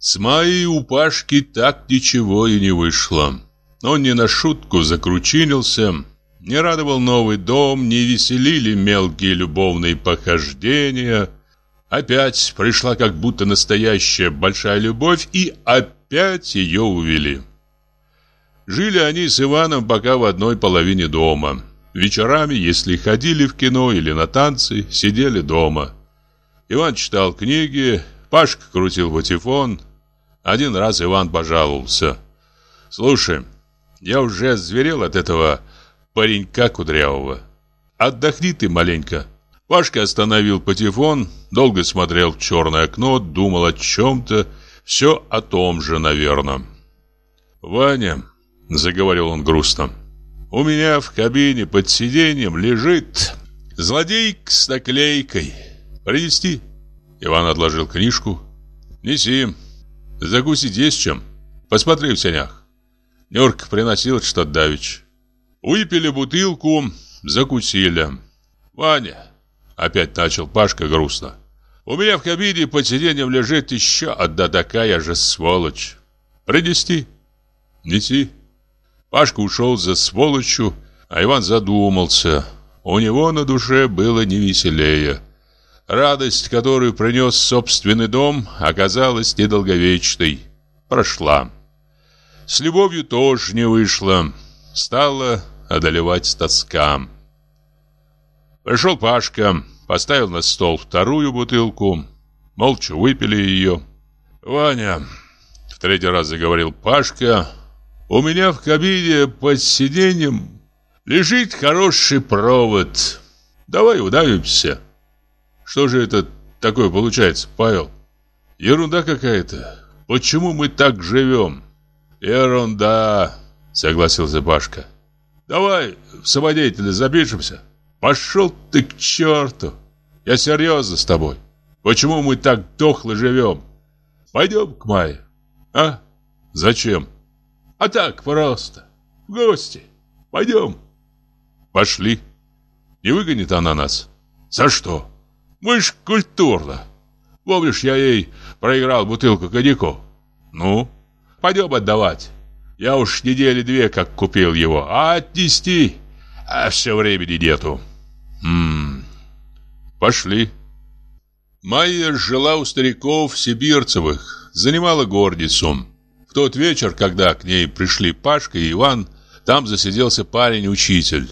С Майей у Пашки так ничего и не вышло. Он не на шутку закручинился, не радовал новый дом, не веселили мелкие любовные похождения. Опять пришла как будто настоящая большая любовь, и опять ее увели. Жили они с Иваном пока в одной половине дома. Вечерами, если ходили в кино или на танцы, сидели дома. Иван читал книги, Пашка крутил патефон. Один раз Иван пожаловался. «Слушай, я уже зверел от этого паренька кудрявого. Отдохни ты маленько». Пашка остановил патефон, долго смотрел в черное окно, думал о чем-то, все о том же, наверное. «Ваня», — заговорил он грустно, — «у меня в кабине под сиденьем лежит злодейк с наклейкой. Принести?» Иван отложил книжку. «Неси. Закусить есть чем. Посмотри в сенях». Нюрка приносил что-то давич. Выпили бутылку, закусили. «Ваня», — опять начал Пашка грустно, «у меня в кабине под сиденьем лежит еще одна такая же сволочь. Принести?» «Неси». Пашка ушел за сволочью, а Иван задумался. У него на душе было невеселее. Радость, которую принес собственный дом, оказалась недолговечной. Прошла. С любовью тоже не вышло. Стала одолевать тоска. Пришел Пашка, поставил на стол вторую бутылку. Молча выпили ее. «Ваня», — в третий раз заговорил Пашка, — «у меня в кабине под сиденьем лежит хороший провод. Давай удавимся». Что же это такое получается, Павел? Ерунда какая-то. Почему мы так живем? Ерунда, согласился Пашка. Давай в самодеятельность запишемся. Пошел ты к черту. Я серьезно с тобой. Почему мы так дохло живем? Пойдем к Майе. А? Зачем? А так просто. В гости. Пойдем. Пошли. Не выгонит она нас. За что? Мы ж культурно. Помнишь, я ей проиграл бутылку коньяку? Ну, пойдем отдавать. Я уж недели две как купил его, а отнести, а все времени нету. Ммм, пошли. Майя жила у стариков Сибирцевых, занимала горницу. В тот вечер, когда к ней пришли Пашка и Иван, там засиделся парень-учитель.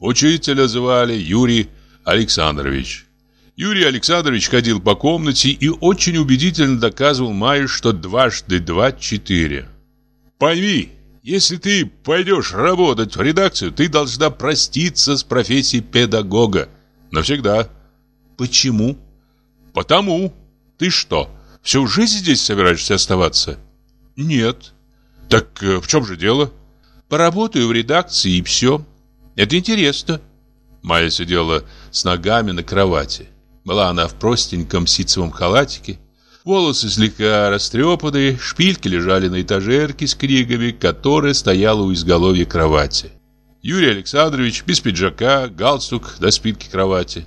Учителя звали Юрий Александрович. Юрий Александрович ходил по комнате и очень убедительно доказывал Майе, что дважды два – четыре. «Пойми, если ты пойдешь работать в редакцию, ты должна проститься с профессией педагога. Навсегда». «Почему?» «Потому. Ты что, всю жизнь здесь собираешься оставаться?» «Нет». «Так э, в чем же дело?» «Поработаю в редакции и все. Это интересно». Майя сидела с ногами на кровати. Была она в простеньком ситцевом халатике. Волосы слегка растрепанные, шпильки лежали на этажерке с книгами, которая стояла у изголовья кровати. Юрий Александрович без пиджака, галстук до спинки кровати.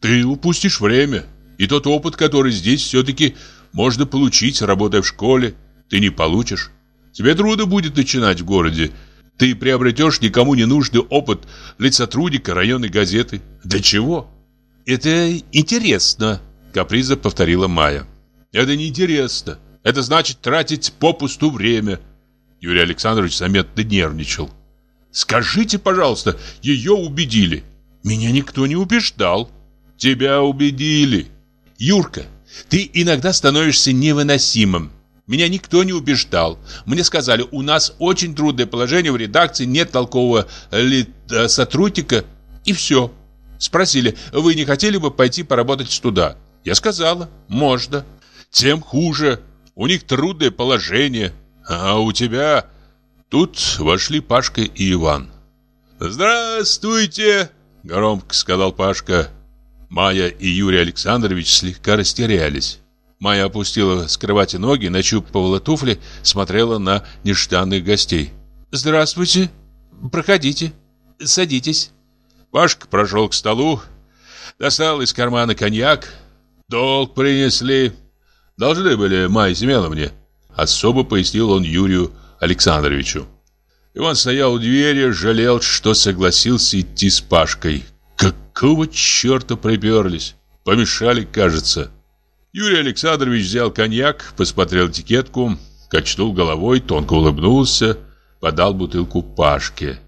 «Ты упустишь время, и тот опыт, который здесь все-таки можно получить, работая в школе, ты не получишь. Тебе трудно будет начинать в городе. Ты приобретешь никому не нужный опыт лицотрудника районной газеты. Для чего?» «Это интересно», — каприза повторила Майя. «Это не интересно. Это значит тратить попусту время». Юрий Александрович заметно нервничал. «Скажите, пожалуйста, ее убедили?» «Меня никто не убеждал». «Тебя убедили». «Юрка, ты иногда становишься невыносимым. Меня никто не убеждал. Мне сказали, у нас очень трудное положение в редакции, нет толкового э, сотрудника, и все». Спросили, вы не хотели бы пойти поработать туда? Я сказала, можно. Тем хуже. У них трудное положение. А у тебя... Тут вошли Пашка и Иван. «Здравствуйте!» — громко сказал Пашка. Майя и Юрий Александрович слегка растерялись. Майя опустила с кровати ноги, нащупывала туфли, смотрела на нежданных гостей. «Здравствуйте! Проходите, садитесь». Пашка прошел к столу, достал из кармана коньяк. Долг принесли. Должны были Майе Семеновне. Особо пояснил он Юрию Александровичу. Иван стоял у двери, жалел, что согласился идти с Пашкой. Какого черта приперлись? Помешали, кажется. Юрий Александрович взял коньяк, посмотрел этикетку, качнул головой, тонко улыбнулся, подал бутылку Пашке.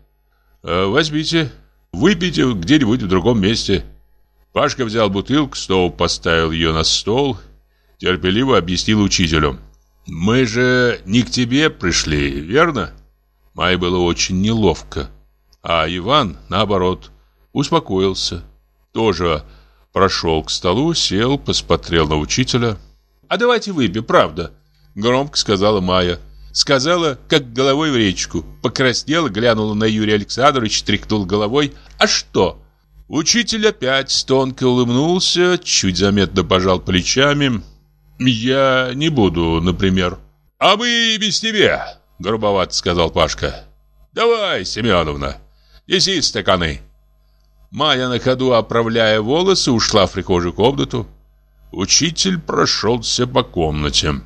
«Э, «Возьмите, выпейте где-нибудь в другом месте». Пашка взял бутылку, снова поставил ее на стол, терпеливо объяснил учителю. «Мы же не к тебе пришли, верно?» Май было очень неловко. А Иван, наоборот, успокоился. Тоже прошел к столу, сел, посмотрел на учителя. «А давайте выпьем, правда?» Громко сказала Майя. Сказала, как головой в речку. Покраснела, глянула на Юрия Александровича, тряхнул головой. «А что?» Учитель опять тонко улыбнулся, чуть заметно пожал плечами. «Я не буду, например». «А мы без тебя», — грубовато сказал Пашка. «Давай, Семеновна, неси стаканы». Майя на ходу, оправляя волосы, ушла в прихожую комнату. Учитель прошелся по комнате.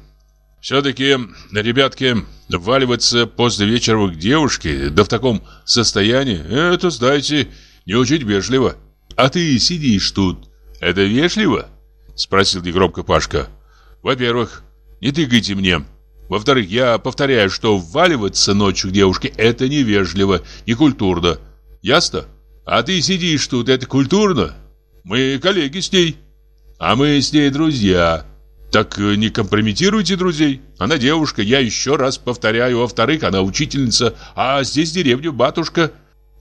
Все-таки, ребятки, вваливаться после вечера к девушке, да в таком состоянии, это, знаете, не очень вежливо. А ты сидишь тут. Это вежливо? Спросил негромко Пашка. Во-первых, не тыкайте мне. Во-вторых, я повторяю, что вваливаться ночью к девушке это невежливо, некультурно. Ясно? А ты сидишь тут, это культурно? Мы коллеги с ней. А мы с ней друзья. Так не компрометируйте друзей. Она девушка, я еще раз повторяю. Во-вторых, она учительница, а здесь деревня батушка.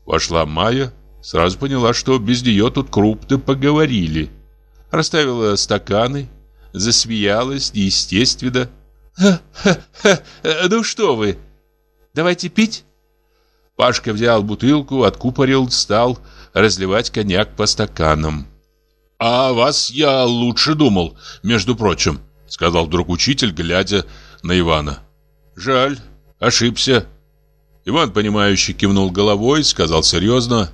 Вошла Майя, сразу поняла, что без нее тут крупно поговорили. Расставила стаканы, засмеялась неестественно. «Ха-ха-ха, ну что вы, давайте пить?» Пашка взял бутылку, откупорил, стал разливать коньяк по стаканам. «А вас я лучше думал, между прочим», — сказал вдруг учитель, глядя на Ивана. «Жаль, ошибся». Иван, понимающий, кивнул головой, сказал серьезно.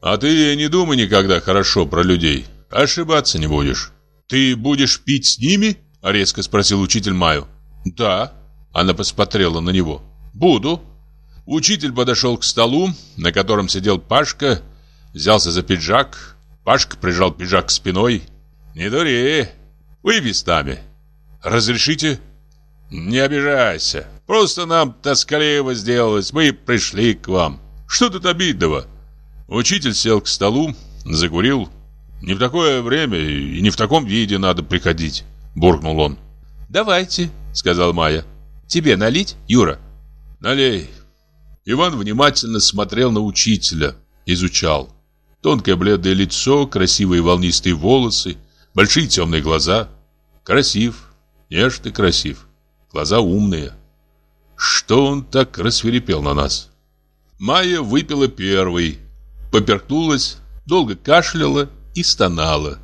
«А ты не думай никогда хорошо про людей. Ошибаться не будешь». «Ты будешь пить с ними?» — резко спросил учитель Маю. «Да». Она посмотрела на него. «Буду». Учитель подошел к столу, на котором сидел Пашка, взялся за пиджак. Пашка прижал пиджак спиной. «Не дури, выпей с нами. Разрешите?» «Не обижайся. Просто нам тоскливо сделалось. Мы пришли к вам. Что тут обидного?» Учитель сел к столу, закурил. «Не в такое время и не в таком виде надо приходить», — буркнул он. «Давайте», — сказал Майя. «Тебе налить, Юра?» «Налей», Иван внимательно смотрел на учителя, изучал. Тонкое бледное лицо, красивые волнистые волосы, большие темные глаза. Красив, нежный красив, глаза умные. Что он так рассверепел на нас? Майя выпила первый, поперкнулась, долго кашляла и стонала.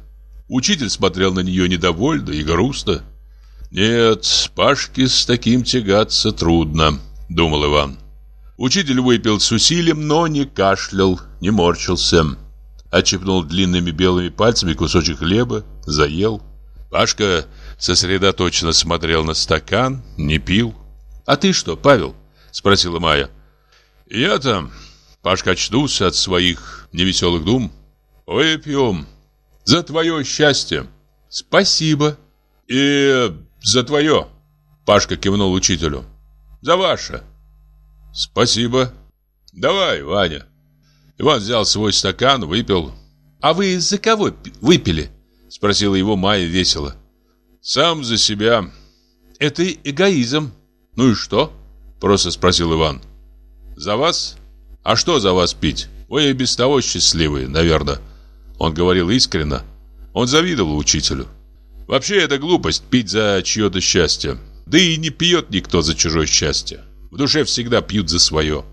Учитель смотрел на нее недовольно и грустно. «Нет, Пашке с таким тягаться трудно», — думал Иван. Учитель выпил с усилием, но не кашлял, не морщился. Отщипнул длинными белыми пальцами кусочек хлеба, заел. Пашка сосредоточенно смотрел на стакан, не пил. «А ты что, Павел?» – спросила Майя. «Я там...» Пашка очнулся от своих невеселых дум. «Выпьем. За твое счастье». «Спасибо». «И за твое...» Пашка кивнул учителю. «За ваше». «Спасибо. Давай, Ваня». Иван взял свой стакан, выпил. «А вы за кого выпили?» Спросила его Майя весело. «Сам за себя». «Это эгоизм». «Ну и что?» Просто спросил Иван. «За вас? А что за вас пить? Вы и без того счастливые, наверное». Он говорил искренне. Он завидовал учителю. Вообще это глупость пить за чье-то счастье. Да и не пьет никто за чужое счастье. В душе всегда пьют за свое.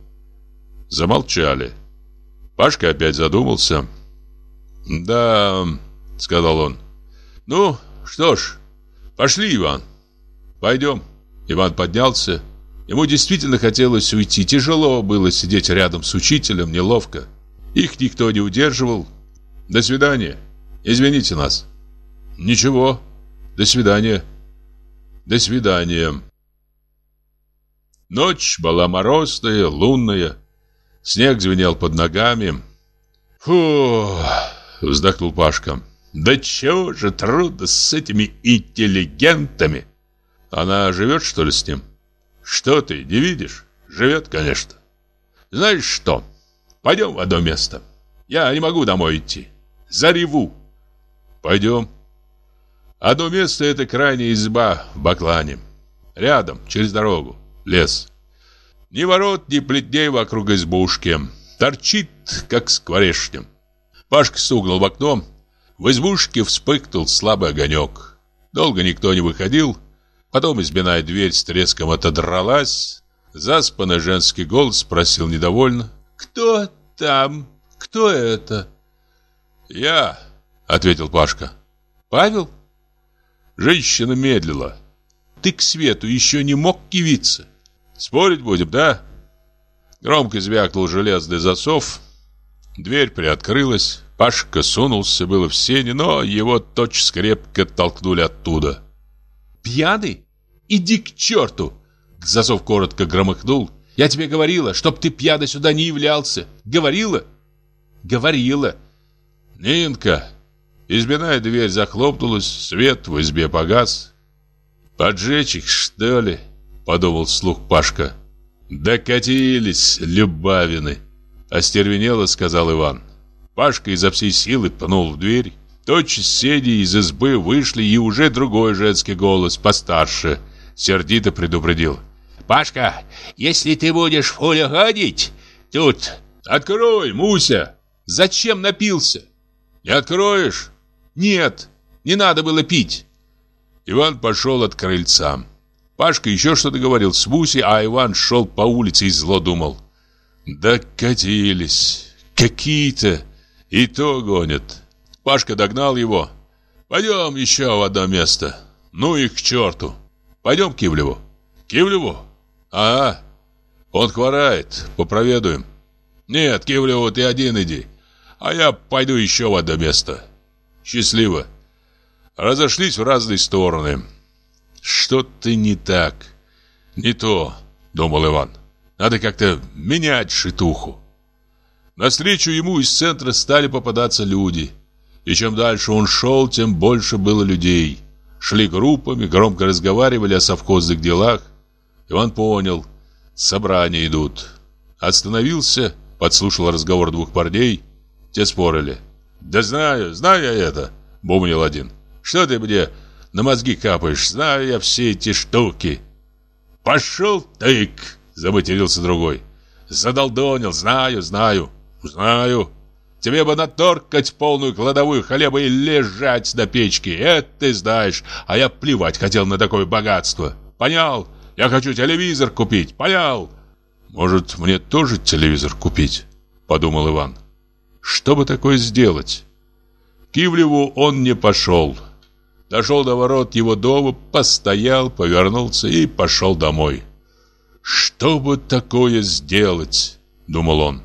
Замолчали. Пашка опять задумался. «Да...» — сказал он. «Ну, что ж, пошли, Иван. Пойдем». Иван поднялся. Ему действительно хотелось уйти. Тяжело было сидеть рядом с учителем, неловко. Их никто не удерживал. «До свидания. Извините нас». «Ничего. До свидания». «До свидания». Ночь была морозная, лунная. Снег звенел под ногами. «Фу!» — вздохнул Пашка. «Да чего же трудно с этими интеллигентами!» «Она живет, что ли, с ним?» «Что ты, не видишь? Живет, конечно. Знаешь что? Пойдем в одно место. Я не могу домой идти. Зареву». «Пойдем». Одно место — это крайняя изба в Баклане. Рядом, через дорогу, лес. Ни ворот, ни плетней вокруг избушки. Торчит, как скворечня. Пашка стукнул в окно. В избушке вспыхнул слабый огонек. Долго никто не выходил. Потом избиная дверь с треском отодралась. Заспанный женский голос спросил недовольно. «Кто там? Кто это?» «Я», — ответил Пашка. «Павел?» Женщина медлила. «Ты к свету еще не мог явиться?» «Спорить будем, да?» Громко звякнул железный засов. Дверь приоткрылась. Пашка сунулся было в сени, но его точно крепко толкнули оттуда. «Пьяный? Иди к черту!» Засов коротко громыхнул. «Я тебе говорила, чтоб ты пьяный сюда не являлся. Говорила?» «Говорила». «Нинка!» Избиная дверь захлопнулась, свет в избе погас. «Поджечь их, что ли?» — подумал вслух Пашка. «Докатились, Любавины!» — остервенело сказал Иван. Пашка изо всей силы пнул в дверь. Тотчас седи из избы вышли, и уже другой женский голос, постарше, сердито предупредил. «Пашка, если ты будешь хулиганить, тут...» «Открой, Муся!» «Зачем напился?» «Не откроешь?» «Нет, не надо было пить». Иван пошел от крыльца. Пашка еще что-то говорил с Мусей, а Иван шел по улице и зло думал. «Докатились! Какие-то! И то гонят!» Пашка догнал его. «Пойдем еще в одно место. Ну и к черту! Пойдем к Кивлеву». «Кивлеву? Ага. Он хворает. Попроведуем». «Нет, Кивлеву ты один иди, а я пойду еще в одно место». Счастливо. Разошлись в разные стороны. Что-то не так. Не то, думал Иван. Надо как-то менять шитуху. Навстречу ему из центра стали попадаться люди. И чем дальше он шел, тем больше было людей. Шли группами, громко разговаривали о совхозных делах. Иван понял, собрания идут. Остановился, подслушал разговор двух парней. Те спорили. «Да знаю, знаю я это», — бумнил один. «Что ты мне на мозги капаешь? Знаю я все эти штуки». «Пошел тык!» — заматерился другой. «Задолдонил, знаю, знаю, знаю. Тебе бы наторкать полную кладовую хлеба и лежать на печке, это ты знаешь, а я плевать хотел на такое богатство. Понял? Я хочу телевизор купить, понял?» «Может, мне тоже телевизор купить?» — подумал Иван. Что бы такое сделать? К Ивлеву он не пошел. Дошел до ворот его дома, постоял, повернулся и пошел домой. «Что бы такое сделать?» — думал он.